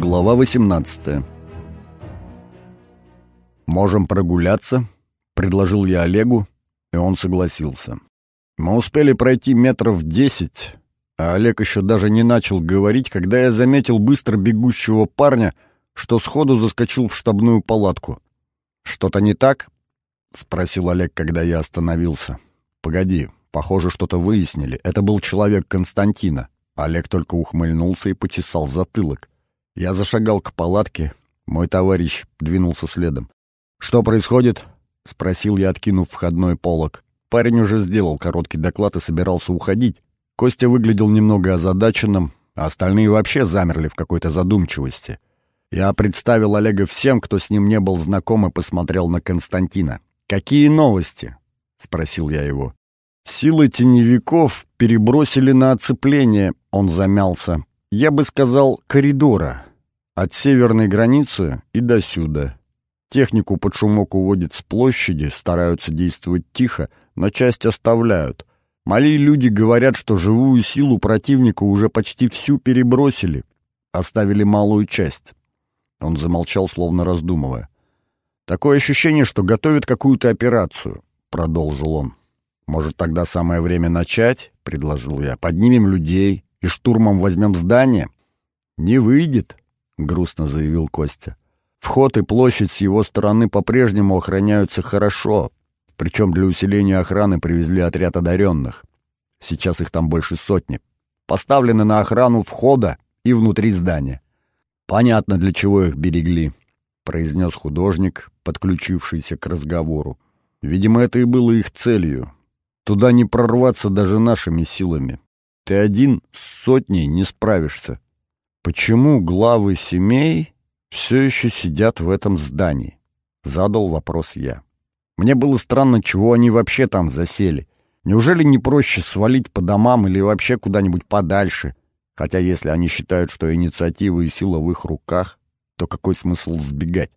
Глава 18 «Можем прогуляться», — предложил я Олегу, и он согласился. Мы успели пройти метров десять, а Олег еще даже не начал говорить, когда я заметил быстро бегущего парня, что сходу заскочил в штабную палатку. «Что-то не так?» — спросил Олег, когда я остановился. «Погоди, похоже, что-то выяснили. Это был человек Константина». Олег только ухмыльнулся и почесал затылок. Я зашагал к палатке, мой товарищ двинулся следом. «Что происходит?» — спросил я, откинув входной полог. Парень уже сделал короткий доклад и собирался уходить. Костя выглядел немного озадаченным, а остальные вообще замерли в какой-то задумчивости. Я представил Олега всем, кто с ним не был знаком, и посмотрел на Константина. «Какие новости?» — спросил я его. «Силы теневиков перебросили на оцепление», — он замялся. «Я бы сказал, коридора. От северной границы и до сюда. Технику под шумок уводят с площади, стараются действовать тихо, но часть оставляют. Мои люди говорят, что живую силу противника уже почти всю перебросили, оставили малую часть». Он замолчал, словно раздумывая. «Такое ощущение, что готовят какую-то операцию», — продолжил он. «Может, тогда самое время начать?» — предложил я. «Поднимем людей и штурмом возьмем здание?» «Не выйдет», — грустно заявил Костя. «Вход и площадь с его стороны по-прежнему охраняются хорошо, причем для усиления охраны привезли отряд одаренных. Сейчас их там больше сотни. Поставлены на охрану входа и внутри здания. Понятно, для чего их берегли», — произнес художник, подключившийся к разговору. «Видимо, это и было их целью Туда не прорваться даже нашими силами. Ты один с сотней не справишься. Почему главы семей все еще сидят в этом здании? Задал вопрос я. Мне было странно, чего они вообще там засели. Неужели не проще свалить по домам или вообще куда-нибудь подальше? Хотя если они считают, что инициатива и сила в их руках, то какой смысл сбегать?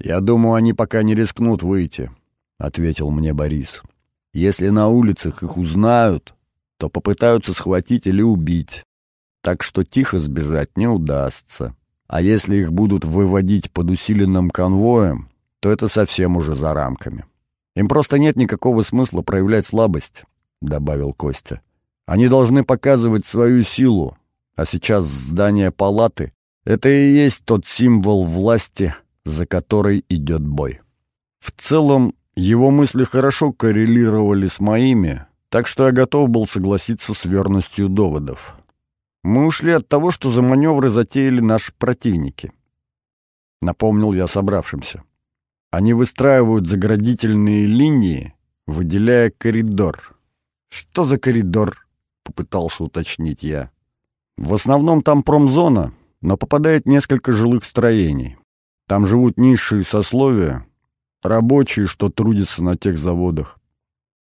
«Я думаю, они пока не рискнут выйти», — ответил мне Борис. Если на улицах их узнают, то попытаются схватить или убить. Так что тихо сбежать не удастся. А если их будут выводить под усиленным конвоем, то это совсем уже за рамками. Им просто нет никакого смысла проявлять слабость, — добавил Костя. Они должны показывать свою силу, а сейчас здание палаты — это и есть тот символ власти, за который идет бой. В целом, его мысли хорошо коррелировали с моими, так что я готов был согласиться с верностью доводов. Мы ушли от того, что за маневры затеяли наши противники. Напомнил я собравшимся. Они выстраивают заградительные линии, выделяя коридор. «Что за коридор?» — попытался уточнить я. «В основном там промзона, но попадает несколько жилых строений. Там живут низшие сословия, рабочие, что трудятся на тех заводах.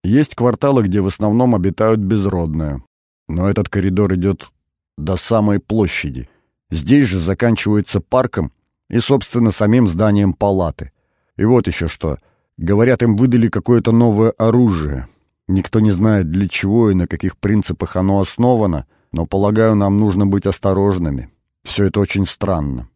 Есть кварталы, где в основном обитают безродные. Но этот коридор идет до самой площади. Здесь же заканчивается парком и, собственно, самим зданием палаты. И вот еще что. Говорят, им выдали какое-то новое оружие. Никто не знает, для чего и на каких принципах оно основано, но, полагаю, нам нужно быть осторожными. Все это очень странно.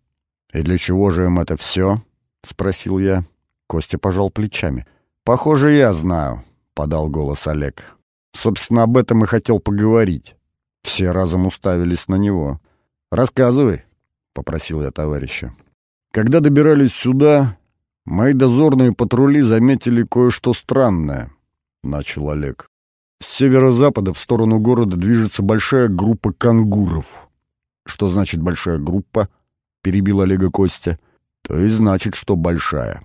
«И для чего же им это все?» — спросил я. Костя пожал плечами. «Похоже, я знаю», — подал голос Олег. «Собственно, об этом и хотел поговорить». Все разом уставились на него. «Рассказывай», — попросил я товарища. «Когда добирались сюда, мои дозорные патрули заметили кое-что странное», — начал Олег. «С северо-запада в сторону города движется большая группа кангуров». «Что значит большая группа?» — перебил Олега Костя. «То и значит, что большая.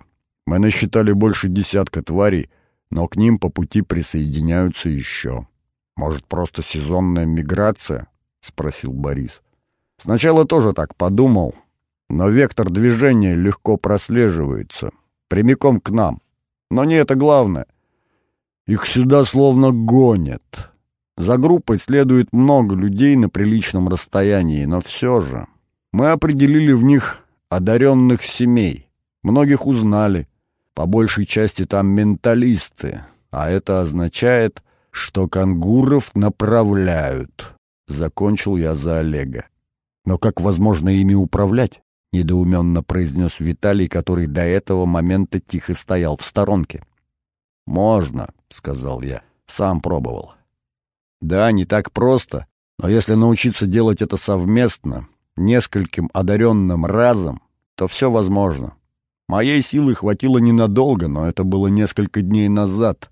Мы насчитали больше десятка тварей, но к ним по пути присоединяются еще. Может, просто сезонная миграция? Спросил Борис. Сначала тоже так подумал, но вектор движения легко прослеживается, прямиком к нам. Но не это главное. Их сюда словно гонят. За группой следует много людей на приличном расстоянии, но все же мы определили в них одаренных семей. Многих узнали, по большей части там менталисты, а это означает, что кангуров направляют. Закончил я за Олега. Но как возможно ими управлять? Недоуменно произнес Виталий, который до этого момента тихо стоял в сторонке. «Можно», — сказал я, — «сам пробовал». «Да, не так просто, но если научиться делать это совместно, нескольким одаренным разом, то все возможно. Моей силы хватило ненадолго, но это было несколько дней назад.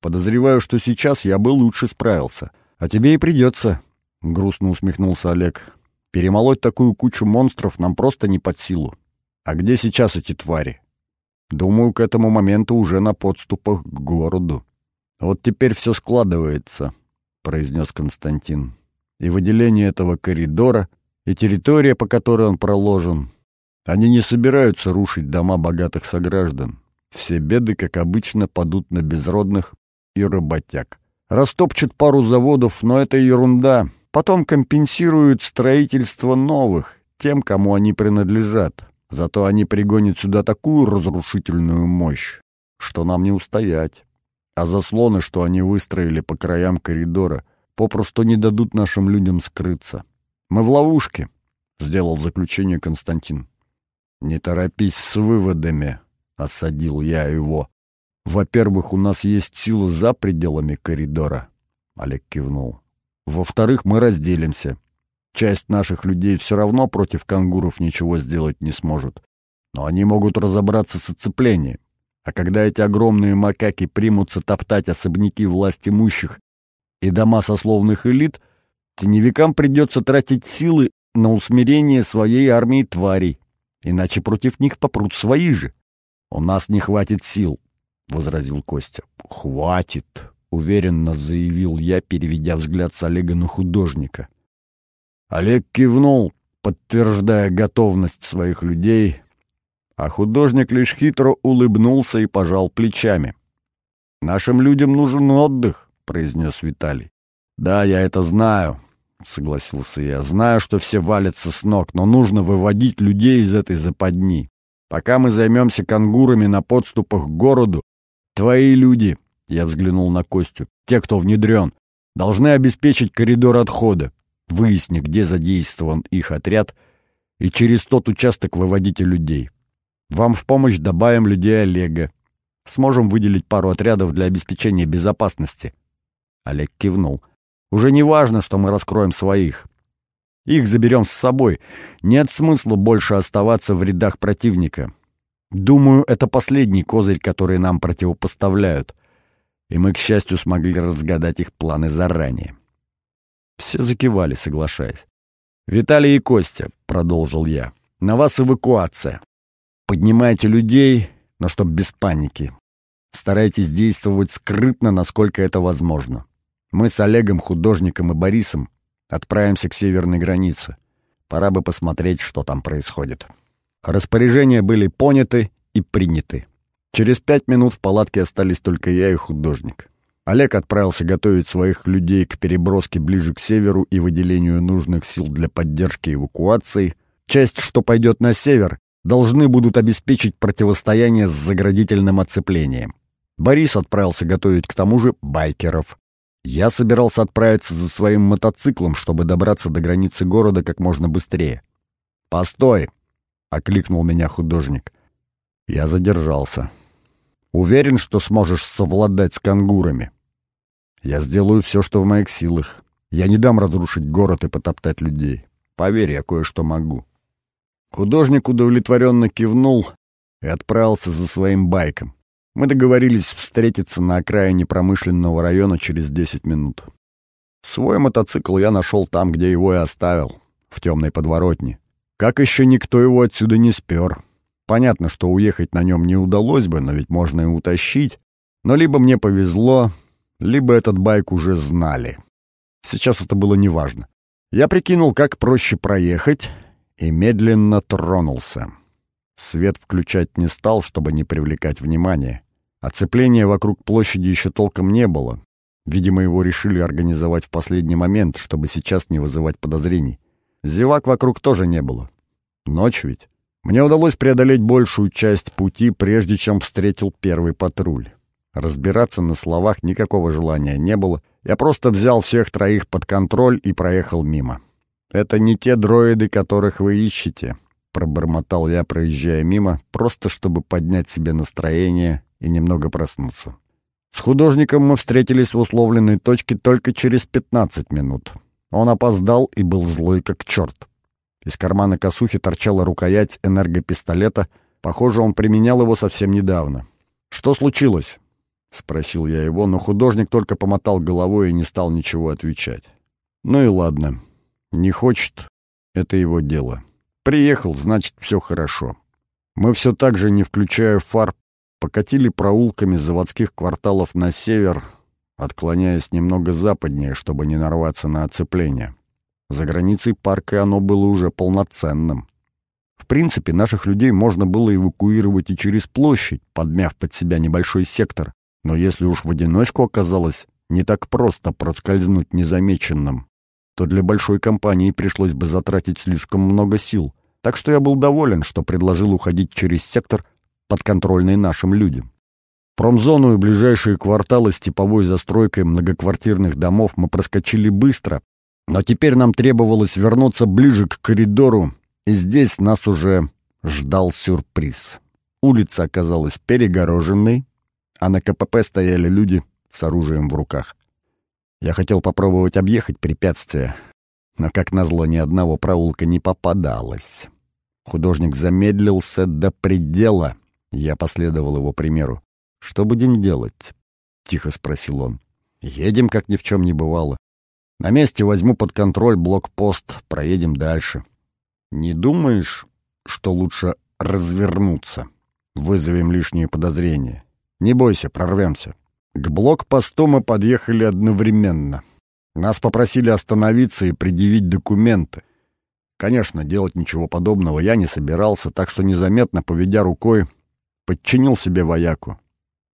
Подозреваю, что сейчас я бы лучше справился. А тебе и придется, — грустно усмехнулся Олег. Перемолоть такую кучу монстров нам просто не под силу. А где сейчас эти твари? Думаю, к этому моменту уже на подступах к городу. Вот теперь все складывается, — произнес Константин. И выделение этого коридора, и территория, по которой он проложен. Они не собираются рушить дома богатых сограждан. Все беды, как обычно, падут на безродных и работяг. Растопчут пару заводов, но это ерунда. Потом компенсируют строительство новых, тем, кому они принадлежат. Зато они пригонят сюда такую разрушительную мощь, что нам не устоять. А заслоны, что они выстроили по краям коридора, попросту не дадут нашим людям скрыться. Мы в ловушке, — сделал заключение Константин. «Не торопись с выводами», — осадил я его. «Во-первых, у нас есть силы за пределами коридора», — Олег кивнул. «Во-вторых, мы разделимся. Часть наших людей все равно против кангуров ничего сделать не сможет. Но они могут разобраться с оцеплением. А когда эти огромные макаки примутся топтать особняки власть имущих и дома сословных элит, теневикам придется тратить силы на усмирение своей армии тварей, иначе против них попрут свои же. «У нас не хватит сил», — возразил Костя. «Хватит», — уверенно заявил я, переведя взгляд с Олега на художника. Олег кивнул, подтверждая готовность своих людей, а художник лишь хитро улыбнулся и пожал плечами. «Нашим людям нужен отдых», — произнес Виталий. «Да, я это знаю», — согласился я. «Знаю, что все валятся с ног, но нужно выводить людей из этой западни. Пока мы займемся кангурами на подступах к городу, твои люди, — я взглянул на Костю, — те, кто внедрен, должны обеспечить коридор отхода, выясни, где задействован их отряд, и через тот участок выводите людей. Вам в помощь добавим людей Олега. Сможем выделить пару отрядов для обеспечения безопасности». Олег кивнул. — уже не важно, что мы раскроем своих. Их заберем с собой. Нет смысла больше оставаться в рядах противника. Думаю, это последний козырь, который нам противопоставляют. И мы, к счастью, смогли разгадать их планы заранее. Все закивали, соглашаясь. «Виталий и Костя», — продолжил я, — «на вас эвакуация. Поднимайте людей, но чтоб без паники. Старайтесь действовать скрытно, насколько это возможно. Мы с Олегом, художником и Борисом отправимся к северной границе. Пора бы посмотреть, что там происходит. Распоряжения были поняты и приняты. Через пять минут в палатке остались только я и художник. Олег отправился готовить своих людей к переброске ближе к северу и выделению нужных сил для поддержки эвакуации. Часть, что пойдет на север, должны будут обеспечить противостояние с заградительным оцеплением. Борис отправился готовить к тому же байкеров. Я собирался отправиться за своим мотоциклом, чтобы добраться до границы города как можно быстрее. «Постой!» — окликнул меня художник. Я задержался. «Уверен, что сможешь совладать с кангурами. Я сделаю все, что в моих силах. Я не дам разрушить город и потоптать людей. Поверь, я кое-что могу». Художник удовлетворенно кивнул и отправился за своим байком. Мы договорились встретиться на окраине промышленного района через 10 минут. Свой мотоцикл я нашел там, где его и оставил, в темной подворотне. Как еще никто его отсюда не спер. Понятно, что уехать на нем не удалось бы, но ведь можно и утащить. Но либо мне повезло, либо этот байк уже знали. Сейчас это было неважно. Я прикинул, как проще проехать, и медленно тронулся. Свет включать не стал, чтобы не привлекать внимания. Оцепления вокруг площади еще толком не было. Видимо, его решили организовать в последний момент, чтобы сейчас не вызывать подозрений. Зевак вокруг тоже не было. Ночь ведь. Мне удалось преодолеть большую часть пути, прежде чем встретил первый патруль. Разбираться на словах никакого желания не было. Я просто взял всех троих под контроль и проехал мимо. Это не те дроиды, которых вы ищете, пробормотал я, проезжая мимо, просто чтобы поднять себе настроение и немного проснуться. С художником мы встретились в условленной точке только через 15 минут. Он опоздал и был злой как черт. Из кармана косухи торчала рукоять энергопистолета. Похоже, он применял его совсем недавно. «Что случилось?» — спросил я его, но художник только помотал головой и не стал ничего отвечать. «Ну и ладно. Не хочет — это его дело. Приехал, значит, все хорошо». Мы все так же, не включая фар, покатили проулками заводских кварталов на север, отклоняясь немного западнее, чтобы не нарваться на оцепление. За границей парка оно было уже полноценным. В принципе, наших людей можно было эвакуировать и через площадь, подмяв под себя небольшой сектор, но если уж в одиночку оказалось не так просто проскользнуть незамеченным, то для большой компании пришлось бы затратить слишком много сил. Так что я был доволен, что предложил уходить через сектор, подконтрольный нашим людям. Промзону и ближайшие кварталы с типовой застройкой многоквартирных домов мы проскочили быстро, но теперь нам требовалось вернуться ближе к коридору, и здесь нас уже ждал сюрприз. Улица оказалась перегороженной, а на КПП стояли люди с оружием в руках. Я хотел попробовать объехать препятствие, но, как назло, ни одного проулка не попадалось. Художник замедлился до предела. Я последовал его примеру. «Что будем делать?» — тихо спросил он. «Едем, как ни в чем не бывало. На месте возьму под контроль блокпост, проедем дальше. Не думаешь, что лучше развернуться? Вызовем лишние подозрения. Не бойся, прорвемся. К блокпосту мы подъехали одновременно. Нас попросили остановиться и предъявить документы. Конечно, делать ничего подобного я не собирался, так что незаметно, поведя рукой, подчинил себе вояку.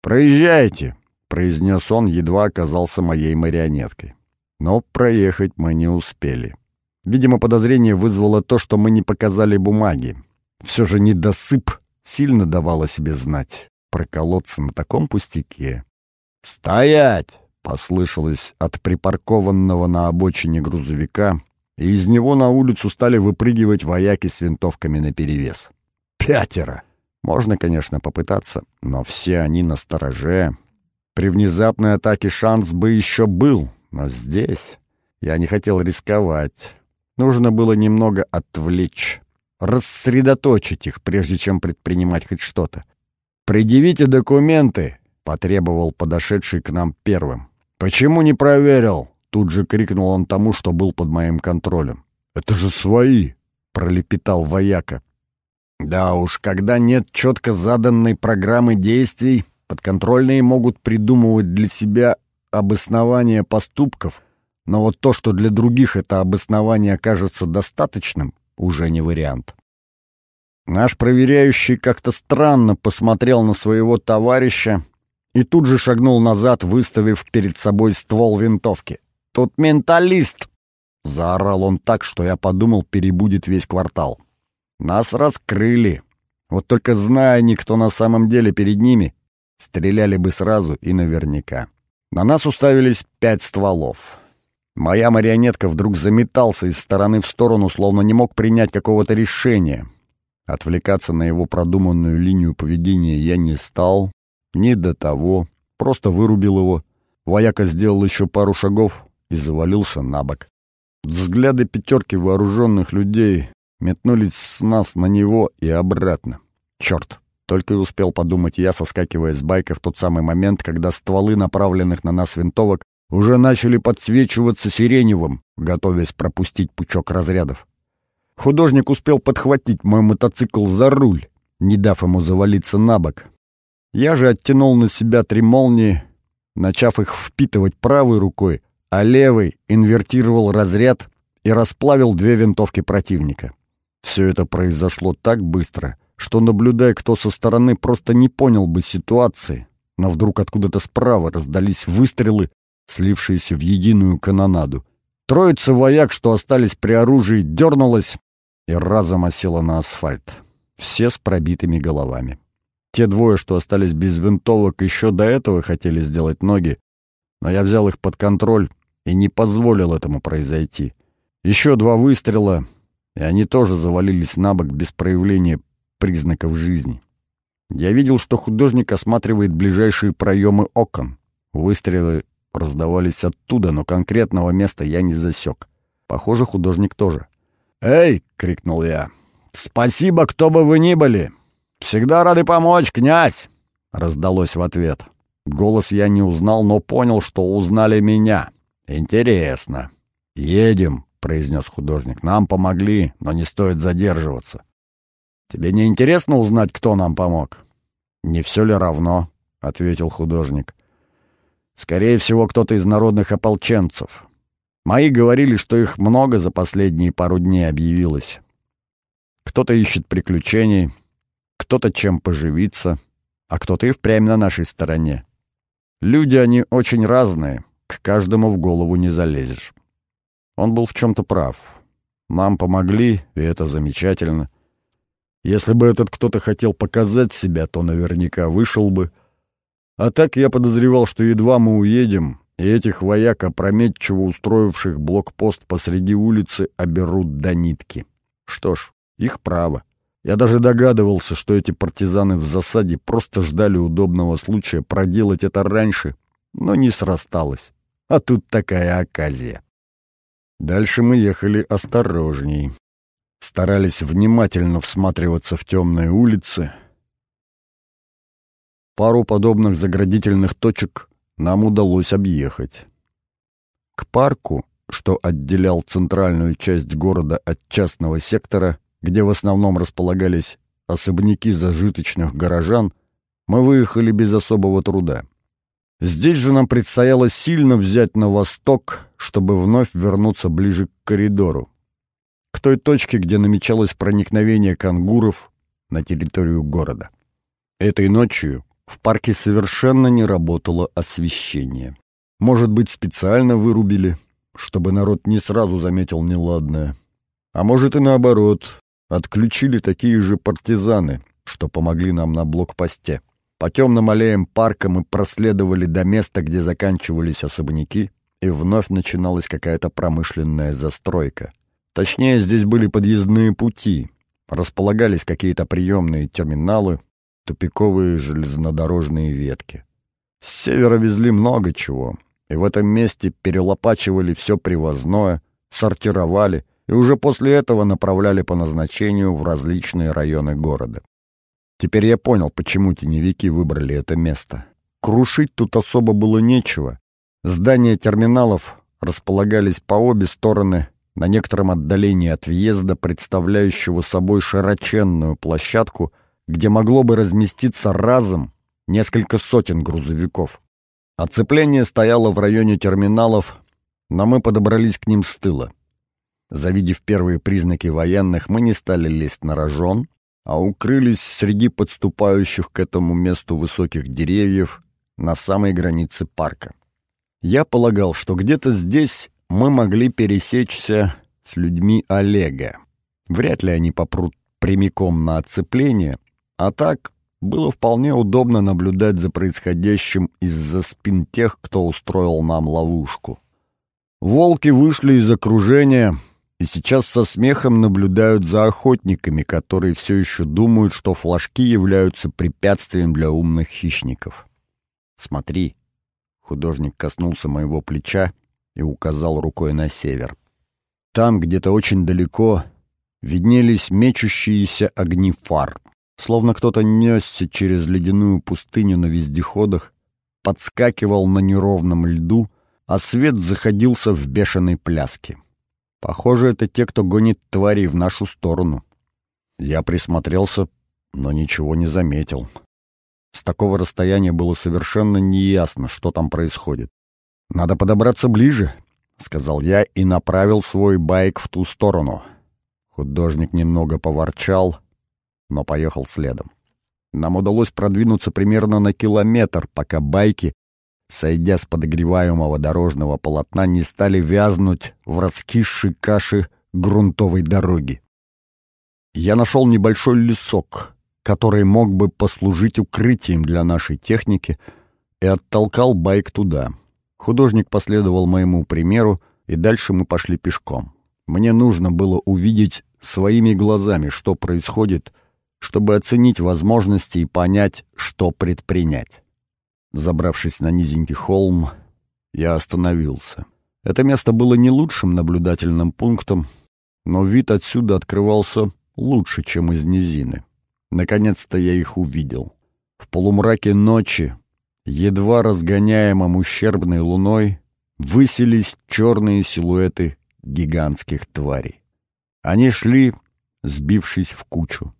«Проезжайте», — произнес он, едва оказался моей марионеткой. Но проехать мы не успели. Видимо, подозрение вызвало то, что мы не показали бумаги. Все же недосып сильно давал о себе знать. Проколоться на таком пустяке. «Стоять!» — послышалось от припаркованного на обочине грузовика, и из него на улицу стали выпрыгивать вояки с винтовками наперевес. «Пятеро!» Можно, конечно, попытаться, но все они на стороже. При внезапной атаке шанс бы еще был, но здесь я не хотел рисковать. Нужно было немного отвлечь, рассредоточить их, прежде чем предпринимать хоть что-то. «Предъявите документы!» — потребовал подошедший к нам первым. «Почему не проверил?» — тут же крикнул он тому, что был под моим контролем. «Это же свои!» — пролепетал вояка. Да уж, когда нет четко заданной программы действий, подконтрольные могут придумывать для себя обоснование поступков, но вот то, что для других это обоснование кажется достаточным, уже не вариант. Наш проверяющий как-то странно посмотрел на своего товарища и тут же шагнул назад, выставив перед собой ствол винтовки. «Тут менталист!» — заорал он так, что я подумал, перебудет весь квартал. Нас раскрыли. Вот только зная никто на самом деле перед ними, стреляли бы сразу и наверняка. На нас уставились пять стволов. Моя марионетка вдруг заметался из стороны в сторону, словно не мог принять какого-то решения. Отвлекаться на его продуманную линию поведения я не стал. Ни до того. Просто вырубил его. Вояка сделал еще пару шагов и завалился на бок. Взгляды пятерки вооруженных людей метнулись с нас на него и обратно. Черт! Только и успел подумать я, соскакивая с байка в тот самый момент, когда стволы направленных на нас винтовок уже начали подсвечиваться сиреневым, готовясь пропустить пучок разрядов. Художник успел подхватить мой мотоцикл за руль, не дав ему завалиться на бок. Я же оттянул на себя три молнии, начав их впитывать правой рукой, а левой инвертировал разряд и расплавил две винтовки противника. Все это произошло так быстро, что, наблюдая кто со стороны, просто не понял бы ситуации, но вдруг откуда-то справа раздались выстрелы, слившиеся в единую канонаду. Троица вояк, что остались при оружии, дернулась и разом осела на асфальт. Все с пробитыми головами. Те двое, что остались без винтовок, еще до этого хотели сделать ноги, но я взял их под контроль и не позволил этому произойти. Еще два выстрела, и они тоже завалились на бок без проявления признаков жизни. Я видел, что художник осматривает ближайшие проемы окон. Выстрелы раздавались оттуда, но конкретного места я не засек. Похоже, художник тоже. «Эй!» — крикнул я. «Спасибо, кто бы вы ни были! Всегда рады помочь, князь!» — раздалось в ответ. Голос я не узнал, но понял, что узнали меня. «Интересно». «Едем», — произнес художник. «Нам помогли, но не стоит задерживаться». «Тебе не интересно узнать, кто нам помог?» «Не все ли равно?» — ответил художник. «Скорее всего, кто-то из народных ополченцев. Мои говорили, что их много за последние пару дней объявилось. Кто-то ищет приключений, кто-то чем поживиться, а кто-то и впрямь на нашей стороне. Люди они очень разные, к каждому в голову не залезешь. Он был в чем-то прав. Нам помогли, и это замечательно. Если бы этот кто-то хотел показать себя, то наверняка вышел бы. А так я подозревал, что едва мы уедем, и этих вояк, опрометчиво устроивших блокпост посреди улицы, оберут до нитки. Что ж, их право. Я даже догадывался, что эти партизаны в засаде просто ждали удобного случая проделать это раньше, но не срасталось. А тут такая оказия. Дальше мы ехали осторожней старались внимательно всматриваться в темные улицы. Пару подобных заградительных точек нам удалось объехать. К парку, что отделял центральную часть города от частного сектора, где в основном располагались особняки зажиточных горожан, мы выехали без особого труда. Здесь же нам предстояло сильно взять на восток, чтобы вновь вернуться ближе к коридору к той точке, где намечалось проникновение кангуров на территорию города. Этой ночью в парке совершенно не работало освещение. Может быть, специально вырубили, чтобы народ не сразу заметил неладное. А может и наоборот, отключили такие же партизаны, что помогли нам на блокпосте. По темным аллеям парка мы проследовали до места, где заканчивались особняки, и вновь начиналась какая-то промышленная застройка — Точнее, здесь были подъездные пути, располагались какие-то приемные терминалы, тупиковые железнодорожные ветки. С севера везли много чего, и в этом месте перелопачивали все привозное, сортировали и уже после этого направляли по назначению в различные районы города. Теперь я понял, почему теневики выбрали это место. Крушить тут особо было нечего. Здания терминалов располагались по обе стороны на некотором отдалении от въезда, представляющего собой широченную площадку, где могло бы разместиться разом несколько сотен грузовиков. Оцепление стояло в районе терминалов, но мы подобрались к ним с тыла. Завидев первые признаки военных, мы не стали лезть на рожон, а укрылись среди подступающих к этому месту высоких деревьев на самой границе парка. Я полагал, что где-то здесь мы могли пересечься с людьми Олега. Вряд ли они попрут прямиком на отцепление, а так было вполне удобно наблюдать за происходящим из-за спин тех, кто устроил нам ловушку. Волки вышли из окружения и сейчас со смехом наблюдают за охотниками, которые все еще думают, что флажки являются препятствием для умных хищников. «Смотри», — художник коснулся моего плеча и указал рукой на север. Там, где-то очень далеко, виднелись мечущиеся огни фар. Словно кто-то несся через ледяную пустыню на вездеходах, подскакивал на неровном льду, а свет заходился в бешеной пляске. Похоже, это те, кто гонит тварей в нашу сторону. Я присмотрелся, но ничего не заметил. С такого расстояния было совершенно неясно, что там происходит. «Надо подобраться ближе», — сказал я и направил свой байк в ту сторону. Художник немного поворчал, но поехал следом. Нам удалось продвинуться примерно на километр, пока байки, сойдя с подогреваемого дорожного полотна, не стали вязнуть в раскисшей каше грунтовой дороги. Я нашел небольшой лесок, который мог бы послужить укрытием для нашей техники, и оттолкал байк туда — Художник последовал моему примеру, и дальше мы пошли пешком. Мне нужно было увидеть своими глазами, что происходит, чтобы оценить возможности и понять, что предпринять. Забравшись на низенький холм, я остановился. Это место было не лучшим наблюдательным пунктом, но вид отсюда открывался лучше, чем из низины. Наконец-то я их увидел. В полумраке ночи, едва разгоняемом ущербной луной, высились черные силуэты гигантских тварей. Они шли, сбившись в кучу.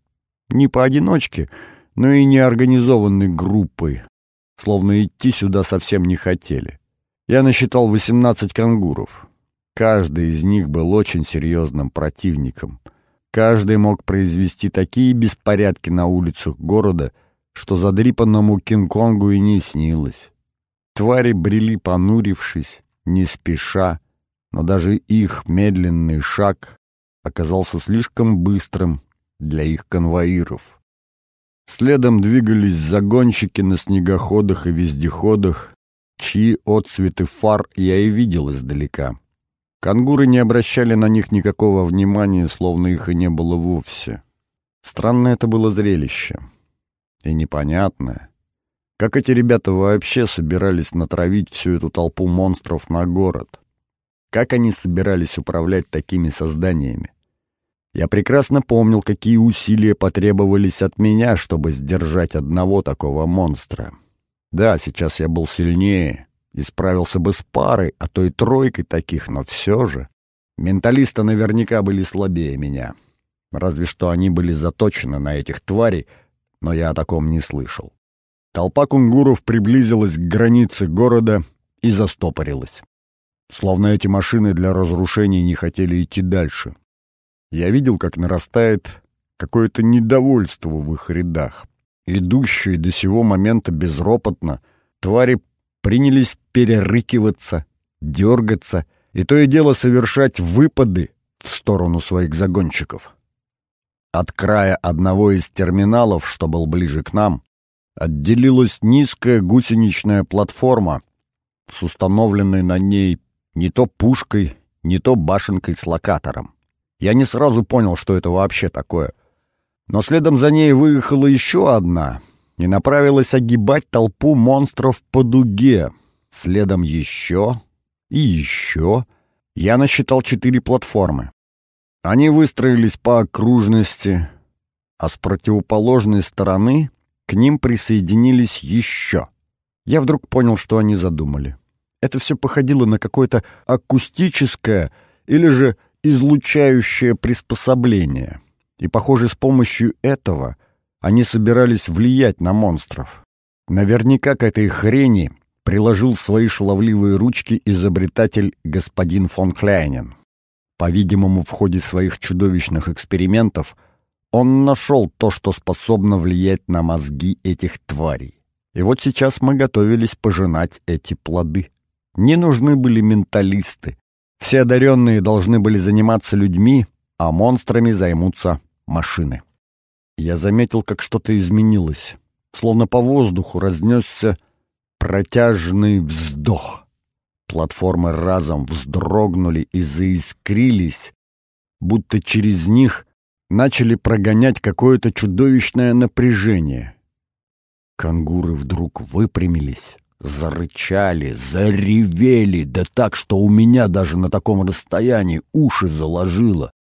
Не поодиночке, но и не организованной группой, словно идти сюда совсем не хотели. Я насчитал 18 кангуров. Каждый из них был очень серьезным противником. Каждый мог произвести такие беспорядки на улицах города, что задрипанному Кинг-Конгу и не снилось. Твари брели понурившись, не спеша, но даже их медленный шаг оказался слишком быстрым для их конвоиров. Следом двигались загонщики на снегоходах и вездеходах, чьи отцветы фар я и видел издалека. Кангуры не обращали на них никакого внимания, словно их и не было вовсе. Странное это было зрелище. И непонятное. Как эти ребята вообще собирались натравить всю эту толпу монстров на город? Как они собирались управлять такими созданиями? Я прекрасно помнил, какие усилия потребовались от меня, чтобы сдержать одного такого монстра. Да, сейчас я был сильнее и справился бы с парой, а то и тройкой таких, но все же... Менталисты наверняка были слабее меня. Разве что они были заточены на этих тварей, но я о таком не слышал. Толпа кунгуров приблизилась к границе города и застопорилась. Словно эти машины для разрушений не хотели идти дальше. Я видел, как нарастает какое-то недовольство в их рядах. Идущие до сего момента безропотно, твари принялись перерыкиваться, дергаться и то и дело совершать выпады в сторону своих загонщиков. От края одного из терминалов, что был ближе к нам, отделилась низкая гусеничная платформа с установленной на ней не то пушкой, не то башенкой с локатором. Я не сразу понял, что это вообще такое. Но следом за ней выехала еще одна и направилась огибать толпу монстров по дуге. Следом еще и еще. Я насчитал четыре платформы. Они выстроились по окружности, а с противоположной стороны к ним присоединились еще. Я вдруг понял, что они задумали. Это все походило на какое-то акустическое или же излучающее приспособление. И, похоже, с помощью этого они собирались влиять на монстров. Наверняка к этой хрени приложил свои шаловливые ручки изобретатель господин фон Кляйнен. По-видимому, в ходе своих чудовищных экспериментов он нашел то, что способно влиять на мозги этих тварей. И вот сейчас мы готовились пожинать эти плоды. Не нужны были менталисты. Все одаренные должны были заниматься людьми, а монстрами займутся машины. Я заметил, как что-то изменилось. Словно по воздуху разнесся протяжный вздох. Платформы разом вздрогнули и заискрились, будто через них начали прогонять какое-то чудовищное напряжение. Кангуры вдруг выпрямились, зарычали, заревели, да так, что у меня даже на таком расстоянии уши заложило.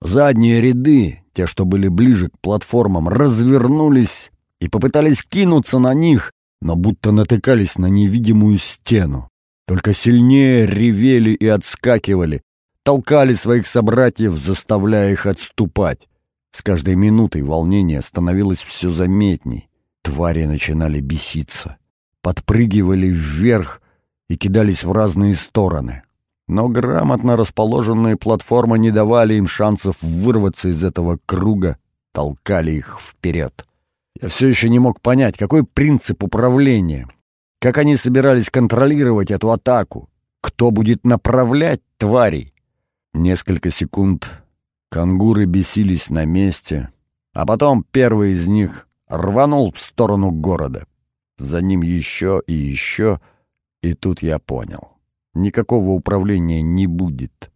Задние ряды, те, что были ближе к платформам, развернулись и попытались кинуться на них, но будто натыкались на невидимую стену. Только сильнее ревели и отскакивали, толкали своих собратьев, заставляя их отступать. С каждой минутой волнение становилось все заметней. Твари начинали беситься, подпрыгивали вверх и кидались в разные стороны. Но грамотно расположенные платформы не давали им шансов вырваться из этого круга, толкали их вперед. Я все еще не мог понять, какой принцип управления, как они собирались контролировать эту атаку, кто будет направлять тварей. Несколько секунд кангуры бесились на месте, а потом первый из них рванул в сторону города. За ним еще и еще, и тут я понял. Никакого управления не будет.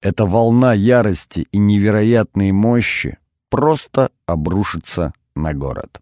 эта волна ярости и невероятной мощи просто обрушится на город.